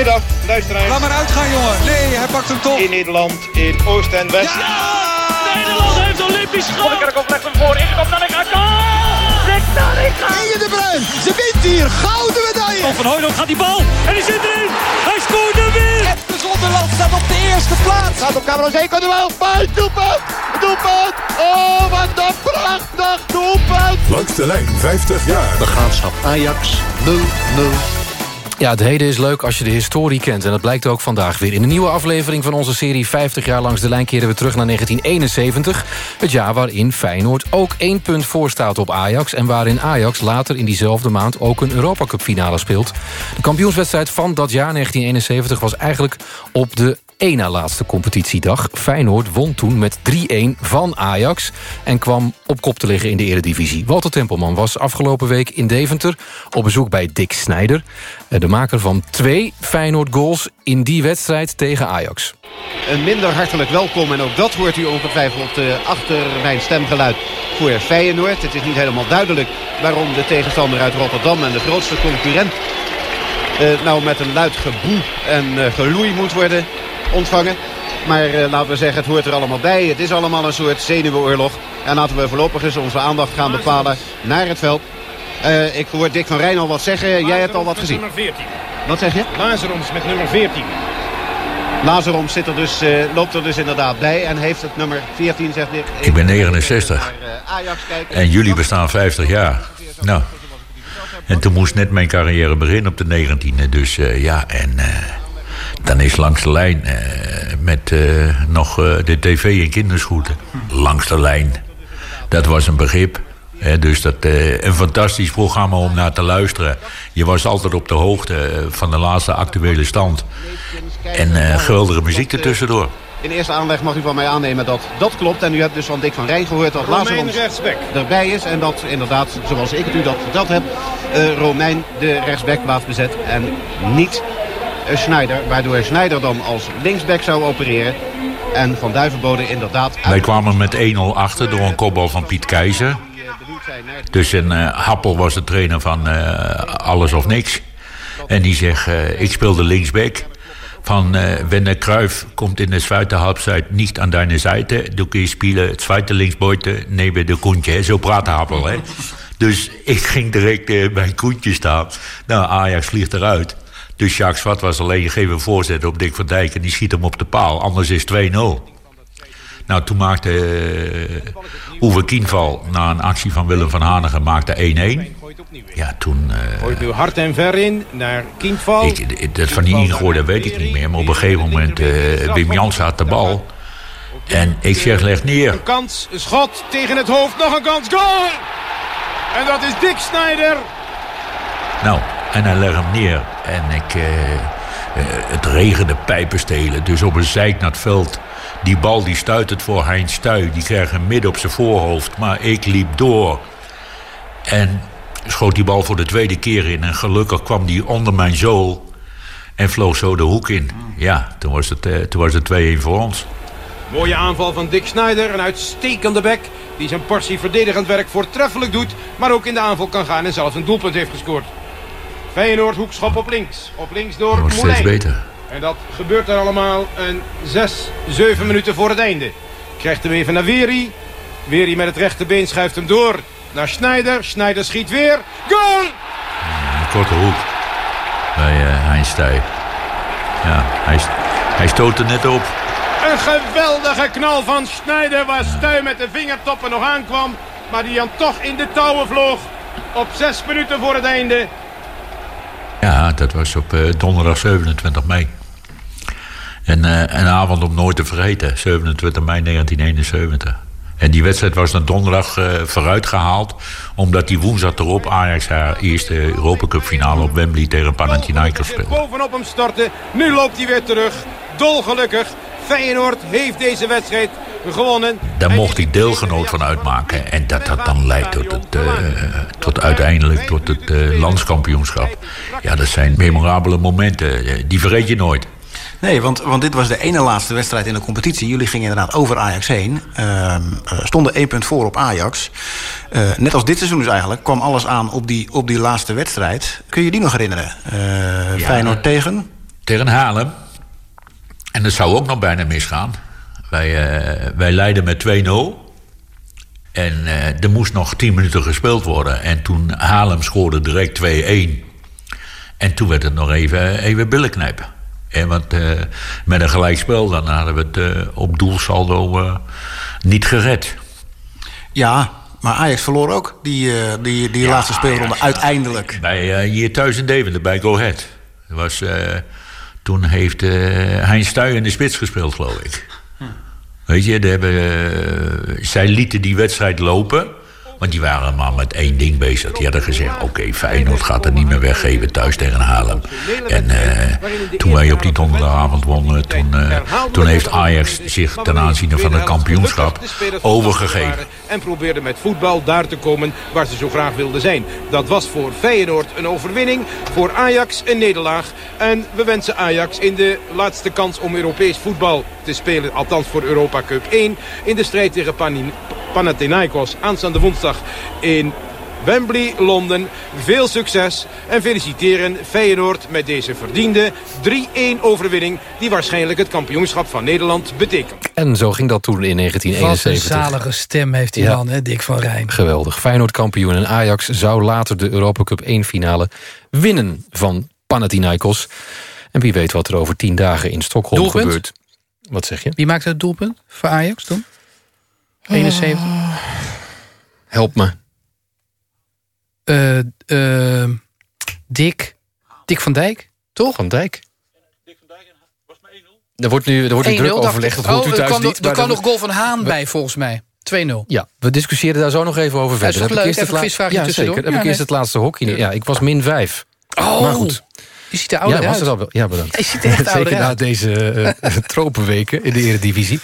Goedemiddag, luisteraars. Laat maar uitgaan, jongen. Nee, hij pakt hem toch. In Nederland, in Oost en West. Ja! Nederland heeft Olympisch goud. Monnikerhoff legt hem voor, ingekomen naar de! Inge de Bruin, ze wint hier, gouden medaille! Van Hooydonk gaat die bal en die zit erin! Hij scoort er weer! Even Zonderland staat op de eerste plaats. Gaat op camera 7, kan er wel. Bij, doelpunt! Doelpunt! Oh, wat een prachtig doelpunt! Langs de lijn 50 jaar. De graafschap Ajax 0-0. Ja, het heden is leuk als je de historie kent. En dat blijkt ook vandaag weer. In de nieuwe aflevering van onze serie 50 jaar langs de lijn... keren we terug naar 1971. Het jaar waarin Feyenoord ook één punt voor staat op Ajax... en waarin Ajax later in diezelfde maand ook een Europacup finale speelt. De kampioenswedstrijd van dat jaar 1971 was eigenlijk op de één na laatste competitiedag. Feyenoord won toen met 3-1 van Ajax... en kwam op kop te liggen in de eredivisie. Walter Tempelman was afgelopen week in Deventer... op bezoek bij Dick Snijder. De maker van twee Feyenoord-goals in die wedstrijd tegen Ajax. Een minder hartelijk welkom en ook dat hoort u ongetwijfeld uh, achter mijn stemgeluid voor Feyenoord. Het is niet helemaal duidelijk waarom de tegenstander uit Rotterdam en de grootste concurrent... Uh, nou met een luid geboe en geloei moet worden ontvangen. Maar uh, laten we zeggen, het hoort er allemaal bij. Het is allemaal een soort zenuwenoorlog. En laten we voorlopig eens onze aandacht gaan bepalen naar het veld. Uh, ik hoor Dick van Rijn al wat zeggen. Jij hebt al wat gezien. Nummer 14. Wat zeg je? Lazaroms met nummer 14. Lazaroms zit er dus, uh, loopt er dus inderdaad bij. En heeft het nummer 14, zegt Dick. Ik ben 69. En jullie bestaan 50 jaar. Nou. En toen moest net mijn carrière beginnen op de 19e. Dus ja, en dan is langs de lijn uh, met uh, nog uh, de tv in kinderschoenen. Langs de lijn. Dat was een begrip. dus dat, een fantastisch programma om naar te luisteren. Je was altijd op de hoogte van de laatste actuele stand. En geweldige muziek ertussendoor. In eerste aanleg mag u van mij aannemen dat dat klopt. En u hebt dus van Dick van Rijn gehoord dat Lazarons erbij is. En dat inderdaad, zoals ik het u dat verteld heb... Romein de rechtsback plaats bezet. En niet Schneider. Waardoor Schneider dan als linksback zou opereren. En Van Duivenbode inderdaad... Wij kwamen met 1-0 achter door een kopbal van Piet Keizer. Dus een uh, Happel was de trainer van uh, alles of niks. En die zegt, uh, ik speelde linksback. Van, wanneer Kruif komt in de zweite Halbzeit niet aan deine Seite... du kun je spelen het tweede linksbuiten neben de Koentje. Zo praat Happel, hè. Dus ik ging direct bij Koentje staan. Nou, Ajax vliegt eruit. Dus Jacques Zwart was alleen geven een voorzet op Dick van Dijk... en die schiet hem op de paal. Anders is 2-0. Nou, toen maakte uh, Kienval... na een actie van Willem van Hanegem maakte 1-1. Ja, toen... Uh, Gooit nu hard en ver in naar Kienval. Ik, dat van die ingooide weet ik niet meer. Maar op een gegeven moment... Uh, Wim Jansen had de bal... En ik zeg, leg neer. Een kans, schot tegen het hoofd, nog een kans, goal! En dat is Dick Snyder. Nou, en hij legt hem neer. En ik, uh, het regende pijpenstelen. Dus op een zijk naar het veld. Die bal die stuit het voor Heinz Stuy. Die kreeg hem midden op zijn voorhoofd. Maar ik liep door. En schoot die bal voor de tweede keer in. En gelukkig kwam die onder mijn zool. En vloog zo de hoek in. Ja, toen was het, uh, toen was het 2-1 voor ons. Mooie aanval van Dick Snyder. Een uitstekende bek. Die zijn portie verdedigend werk voortreffelijk doet. Maar ook in de aanval kan gaan en zelfs een doelpunt heeft gescoord. Feyenoord hoekschop op links. Op links door Moulijn. steeds beter. En dat gebeurt er allemaal een 6, 7 minuten voor het einde. Krijgt hem even naar Weri. Weri met het rechterbeen schuift hem door naar Schneider. Schneider schiet weer. Goal! Een korte hoek bij uh. Ja, hij, hij stoot er net op. Een geweldige knal van Schneider waar Stuy met de vingertoppen nog aankwam. Maar die dan toch in de touwen vloog. Op 6 minuten voor het einde. Dat was op uh, donderdag 27 mei. En uh, een avond om nooit te vergeten, 27 mei 1971. En die wedstrijd was naar donderdag uh, vooruit gehaald... omdat die woensdag erop Ajax haar eerste Europacup finale op Wembley tegen Panathinaikos speelde. Bovenop hem starten, nu loopt hij weer terug. Dolgelukkig, Feyenoord heeft deze wedstrijd gewonnen. Daar mocht ik deelgenoot van uitmaken. En dat dat dan leidt tot, het, uh, tot uiteindelijk tot het uh, landskampioenschap. Ja, dat zijn memorabele momenten. Die vergeet je nooit. Nee, want, want dit was de ene laatste wedstrijd in de competitie. Jullie gingen inderdaad over Ajax heen. Uh, stonden één punt voor op Ajax. Uh, net als dit seizoen dus eigenlijk kwam alles aan op die, op die laatste wedstrijd. Kun je die nog herinneren? Uh, ja, Feyenoord tegen? tegen Haarlem. En dat zou ook nog bijna misgaan. Wij, eh, wij leidden met 2-0. En eh, er moest nog 10 minuten gespeeld worden. En toen Haarlem scoorde direct 2-1. En toen werd het nog even, even billen knijpen. En want eh, met een gelijkspel dan hadden we het op doelsaldo niet gered. Ja, maar Ajax verloor ook die, die, die laatste speelronde uiteindelijk. Bij, hier thuis in Deventer, bij Go Ahead. Dat Was, toen heeft eh Hein Stuy in de spits gespeeld, geloof ik. Weet je, hebben, eh, zij lieten die wedstrijd lopen. Want die waren maar met één ding bezig. Die hadden gezegd, oké, Feyenoord gaat het niet meer weggeven thuis tegen Haarlem. En eh, toen wij op die donderdagavond wonnen... Toen, eh, toen heeft Ajax zich ten aanzien van het kampioenschap overgegeven. En probeerde met voetbal daar te komen waar ze zo graag wilden zijn. Dat was voor Feyenoord een overwinning, voor Ajax een nederlaag. En we wensen Ajax in de laatste kans om Europees voetbal te spelen... althans voor Europa Cup 1... in de strijd tegen Panin- Panathinaikos aanstaande woensdag in Wembley, Londen. Veel succes en feliciteren Feyenoord met deze verdiende 3-1 overwinning... die waarschijnlijk het kampioenschap van Nederland betekent. En zo ging dat toen in Wat een 1971. zalige stem heeft die Ja. man, hè, Dick van Rijn. Geweldig. Feyenoord kampioen en Ajax zou later de Europa Cup 1 finale winnen van Panathinaikos. En wie weet wat er over tien dagen in Stockholm Doelpunt? gebeurt. Wat zeg je? Wie maakte het doelpunt voor Ajax toen? 71? Help me. Eh, eh, Dick. Dick van Dijk, toch? Van Dijk. Er wordt nu, er wordt nu 1-0, druk overlegd. ik. Dat hoort Oh, u thuis er kwam, niet. Er kwam nog goal van Haan bij, volgens mij. 2-0. Ja, we discussiëren daar zo nog even over Ja, is verder. Heb ik leuk? eerst het Even een quizvraagje ja, tussendoor. zeker. Heb Ja, ik eerst nee. het laatste hockey. Ja, ik was min 5. Oh, Maar goed. Je ziet er ouder ja, was uit. het al wel. Ja, bedankt. Je ziet er echt Zeker ouder na uit. deze eh, tropenweken in de Eredivisie.